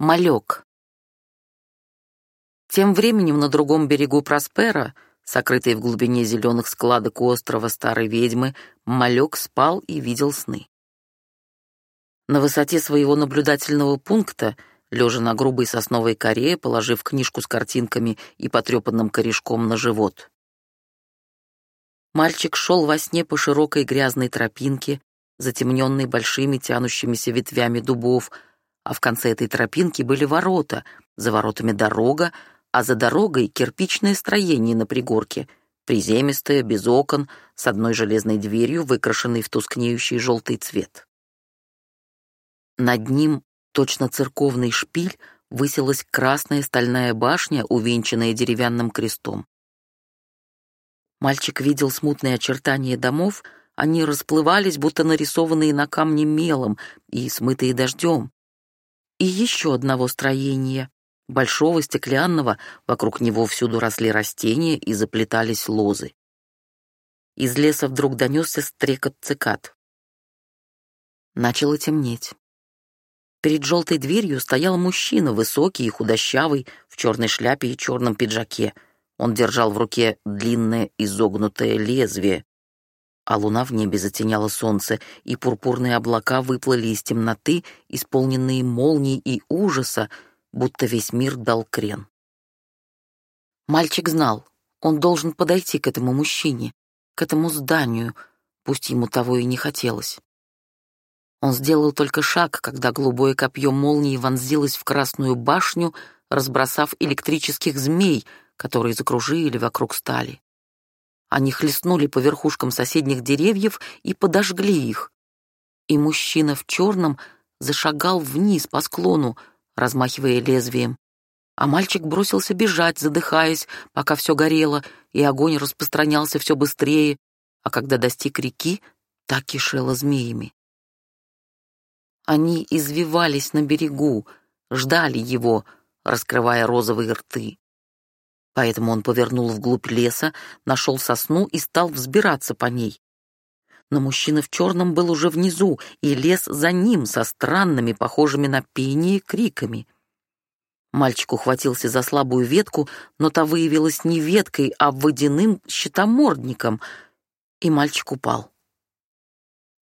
Малек. Тем временем на другом берегу Проспера, сокрытый в глубине зеленых складок острова старой ведьмы, Малек спал и видел сны. На высоте своего наблюдательного пункта, лежа на грубой сосновой коре, положив книжку с картинками и потрепанным корешком на живот. Мальчик шел во сне по широкой грязной тропинке, затемненной большими тянущимися ветвями дубов, а в конце этой тропинки были ворота, за воротами дорога, а за дорогой кирпичное строение на пригорке, приземистое, без окон, с одной железной дверью, выкрашенной в тускнеющий желтый цвет. Над ним, точно церковный шпиль, высилась красная стальная башня, увенчанная деревянным крестом. Мальчик видел смутные очертания домов, они расплывались, будто нарисованные на камне мелом и смытые дождем и еще одного строения, большого стеклянного, вокруг него всюду росли растения и заплетались лозы. Из леса вдруг донесся стрекот цикад. Начало темнеть. Перед желтой дверью стоял мужчина, высокий и худощавый, в черной шляпе и черном пиджаке. Он держал в руке длинное изогнутое лезвие, а луна в небе затеняла солнце, и пурпурные облака выплыли из темноты, исполненные молний и ужаса, будто весь мир дал крен. Мальчик знал, он должен подойти к этому мужчине, к этому зданию, пусть ему того и не хотелось. Он сделал только шаг, когда голубое копье молнии вонзилось в красную башню, разбросав электрических змей, которые закружили вокруг стали. Они хлестнули по верхушкам соседних деревьев и подожгли их. И мужчина в черном зашагал вниз по склону, размахивая лезвием. А мальчик бросился бежать, задыхаясь, пока все горело, и огонь распространялся все быстрее, а когда достиг реки, так кишело змеями. Они извивались на берегу, ждали его, раскрывая розовые рты. Поэтому он повернул вглубь леса, нашел сосну и стал взбираться по ней. Но мужчина в черном был уже внизу, и лес за ним со странными, похожими на пение, криками. Мальчик ухватился за слабую ветку, но та выявилась не веткой, а водяным щитомордником, и мальчик упал.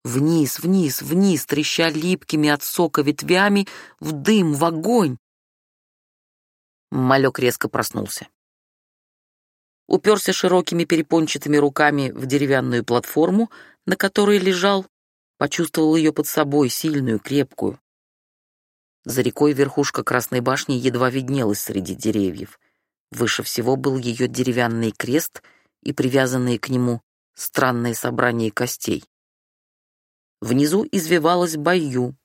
Вниз, вниз, вниз, треща липкими от сока ветвями, в дым, в огонь. Малек резко проснулся уперся широкими перепончатыми руками в деревянную платформу, на которой лежал, почувствовал ее под собой, сильную, крепкую. За рекой верхушка Красной башни едва виднелась среди деревьев. Выше всего был ее деревянный крест и привязанные к нему странные собрания костей. Внизу извивалась бою,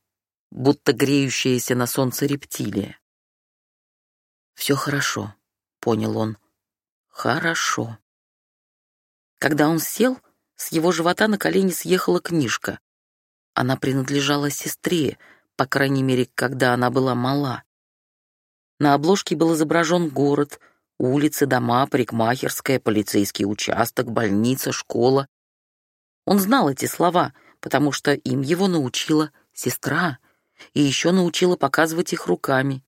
будто греющаяся на солнце рептилия. «Все хорошо», — понял он. Хорошо. Когда он сел, с его живота на колени съехала книжка. Она принадлежала сестре, по крайней мере, когда она была мала. На обложке был изображен город, улицы, дома, парикмахерская, полицейский участок, больница, школа. Он знал эти слова, потому что им его научила сестра, и еще научила показывать их руками.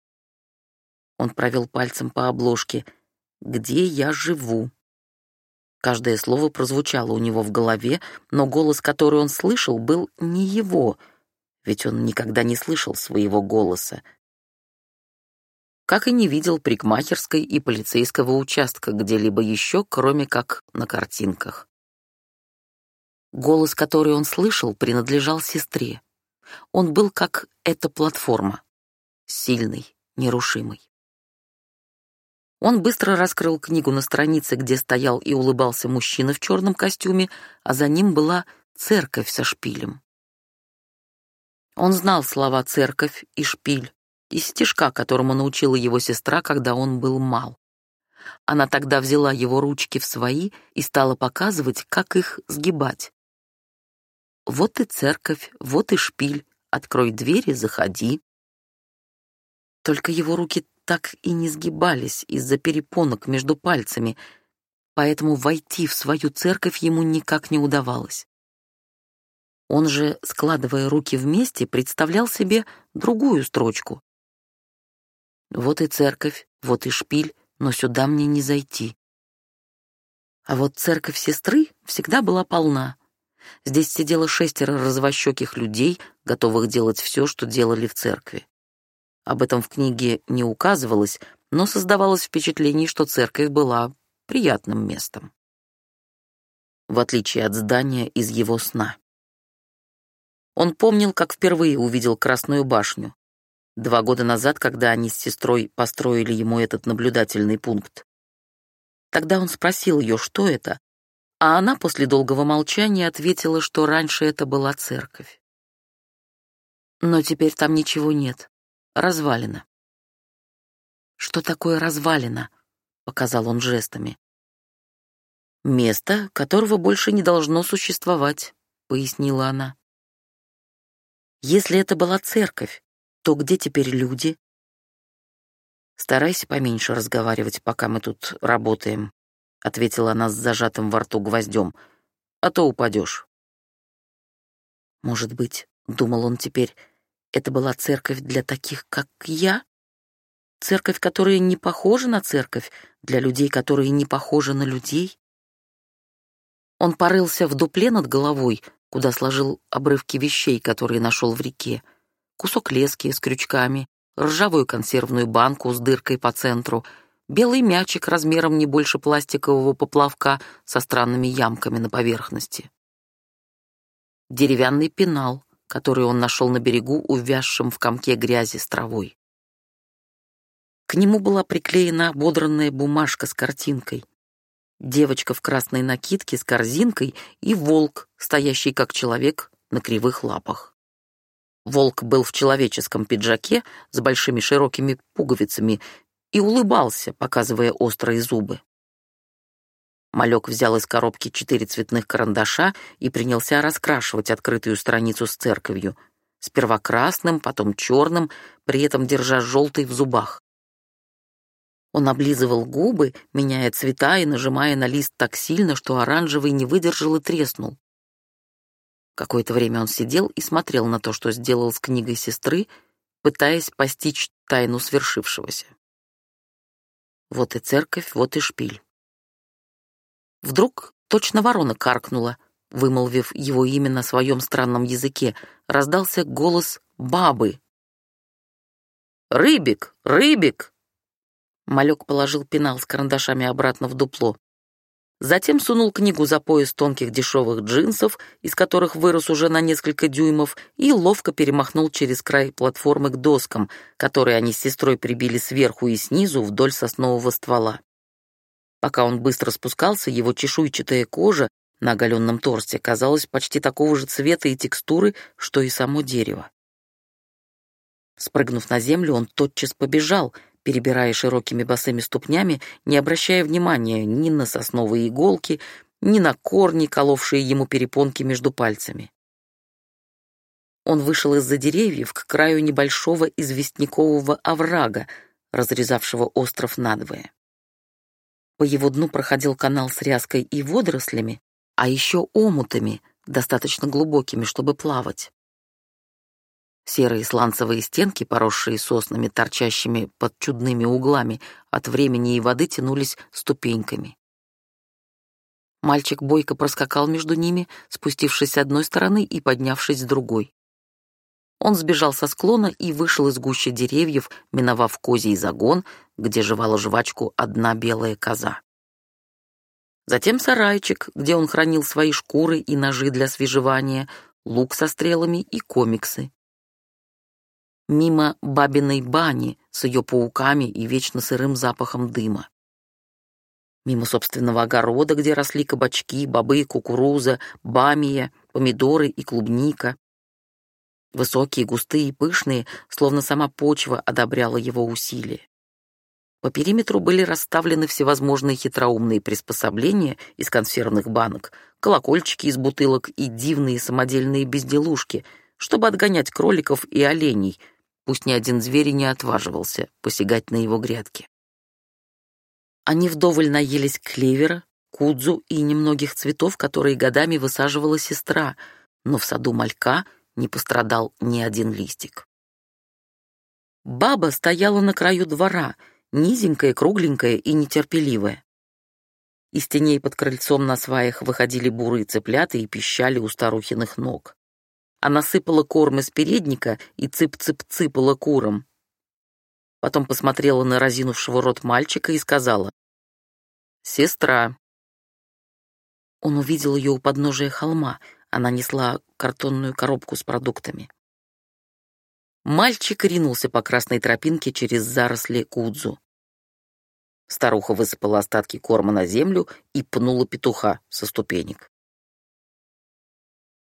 Он провел пальцем по обложке — где я живу. Каждое слово прозвучало у него в голове, но голос, который он слышал, был не его, ведь он никогда не слышал своего голоса. Как и не видел прикмахерской и полицейского участка где-либо еще, кроме как на картинках. Голос, который он слышал, принадлежал сестре. Он был как эта платформа, сильный, нерушимый. Он быстро раскрыл книгу на странице, где стоял и улыбался мужчина в черном костюме, а за ним была церковь со шпилем. Он знал слова «церковь» и «шпиль» из стишка, которому научила его сестра, когда он был мал. Она тогда взяла его ручки в свои и стала показывать, как их сгибать. «Вот и церковь, вот и шпиль, открой двери, заходи». Только его руки так и не сгибались из-за перепонок между пальцами, поэтому войти в свою церковь ему никак не удавалось. Он же, складывая руки вместе, представлял себе другую строчку. Вот и церковь, вот и шпиль, но сюда мне не зайти. А вот церковь сестры всегда была полна. Здесь сидело шестеро развощеких людей, готовых делать все, что делали в церкви. Об этом в книге не указывалось, но создавалось впечатление, что церковь была приятным местом. В отличие от здания из его сна. Он помнил, как впервые увидел Красную башню. Два года назад, когда они с сестрой построили ему этот наблюдательный пункт. Тогда он спросил ее, что это, а она после долгого молчания ответила, что раньше это была церковь. Но теперь там ничего нет. Развалина. Что такое развалина? Показал он жестами. Место, которого больше не должно существовать, пояснила она. Если это была церковь, то где теперь люди? Старайся поменьше разговаривать, пока мы тут работаем, ответила она с зажатым во рту гвоздем, а то упадешь. Может быть, думал он теперь, это была церковь для таких, как я? Церковь, которая не похожа на церковь, для людей, которые не похожи на людей? Он порылся в дупле над головой, куда сложил обрывки вещей, которые нашел в реке. Кусок лески с крючками, ржавую консервную банку с дыркой по центру, белый мячик размером не больше пластикового поплавка со странными ямками на поверхности. Деревянный пенал, который он нашел на берегу, увязшим в комке грязи с травой. К нему была приклеена ободранная бумажка с картинкой. Девочка в красной накидке с корзинкой и волк, стоящий как человек на кривых лапах. Волк был в человеческом пиджаке с большими широкими пуговицами и улыбался, показывая острые зубы. Малек взял из коробки четыре цветных карандаша и принялся раскрашивать открытую страницу с церковью. Сперва красным, потом черным, при этом держа желтый в зубах. Он облизывал губы, меняя цвета и нажимая на лист так сильно, что оранжевый не выдержал и треснул. Какое-то время он сидел и смотрел на то, что сделал с книгой сестры, пытаясь постичь тайну свершившегося. Вот и церковь, вот и шпиль. Вдруг точно ворона каркнула, вымолвив его имя на своем странном языке, раздался голос бабы. «Рыбик! Рыбик!» Малек положил пенал с карандашами обратно в дупло. Затем сунул книгу за пояс тонких дешевых джинсов, из которых вырос уже на несколько дюймов, и ловко перемахнул через край платформы к доскам, которые они с сестрой прибили сверху и снизу вдоль соснового ствола. Пока он быстро спускался, его чешуйчатая кожа на оголенном торсе казалась почти такого же цвета и текстуры, что и само дерево. Спрыгнув на землю, он тотчас побежал, перебирая широкими босыми ступнями, не обращая внимания ни на сосновые иголки, ни на корни, коловшие ему перепонки между пальцами. Он вышел из-за деревьев к краю небольшого известнякового оврага, разрезавшего остров надвое. По его дну проходил канал с ряской и водорослями, а еще омутами, достаточно глубокими, чтобы плавать. Серые сланцевые стенки, поросшие соснами, торчащими под чудными углами, от времени и воды тянулись ступеньками. Мальчик бойко проскакал между ними, спустившись с одной стороны и поднявшись с другой. Он сбежал со склона и вышел из гущи деревьев, миновав козий загон, где жевала жвачку одна белая коза. Затем сарайчик, где он хранил свои шкуры и ножи для свежевания, лук со стрелами и комиксы. Мимо бабиной бани с ее пауками и вечно сырым запахом дыма. Мимо собственного огорода, где росли кабачки, бобы, кукуруза, бамия, помидоры и клубника. Высокие, густые и пышные, словно сама почва одобряла его усилия. По периметру были расставлены всевозможные хитроумные приспособления из консервных банок, колокольчики из бутылок и дивные самодельные безделушки, чтобы отгонять кроликов и оленей, пусть ни один зверь не отваживался посягать на его грядки. Они вдоволь наелись клевера, кудзу и немногих цветов, которые годами высаживала сестра, но в саду малька — не пострадал ни один листик. Баба стояла на краю двора, низенькая, кругленькая и нетерпеливая. Из теней под крыльцом на сваях выходили бурые цыплята и пищали у старухиных ног. Она сыпала корм из передника и цып-цып-цыпала куром. Потом посмотрела на разинувшего рот мальчика и сказала «Сестра». Он увидел ее у подножия холма. Она несла картонную коробку с продуктами. Мальчик ринулся по красной тропинке через заросли кудзу. Старуха высыпала остатки корма на землю и пнула петуха со ступенек.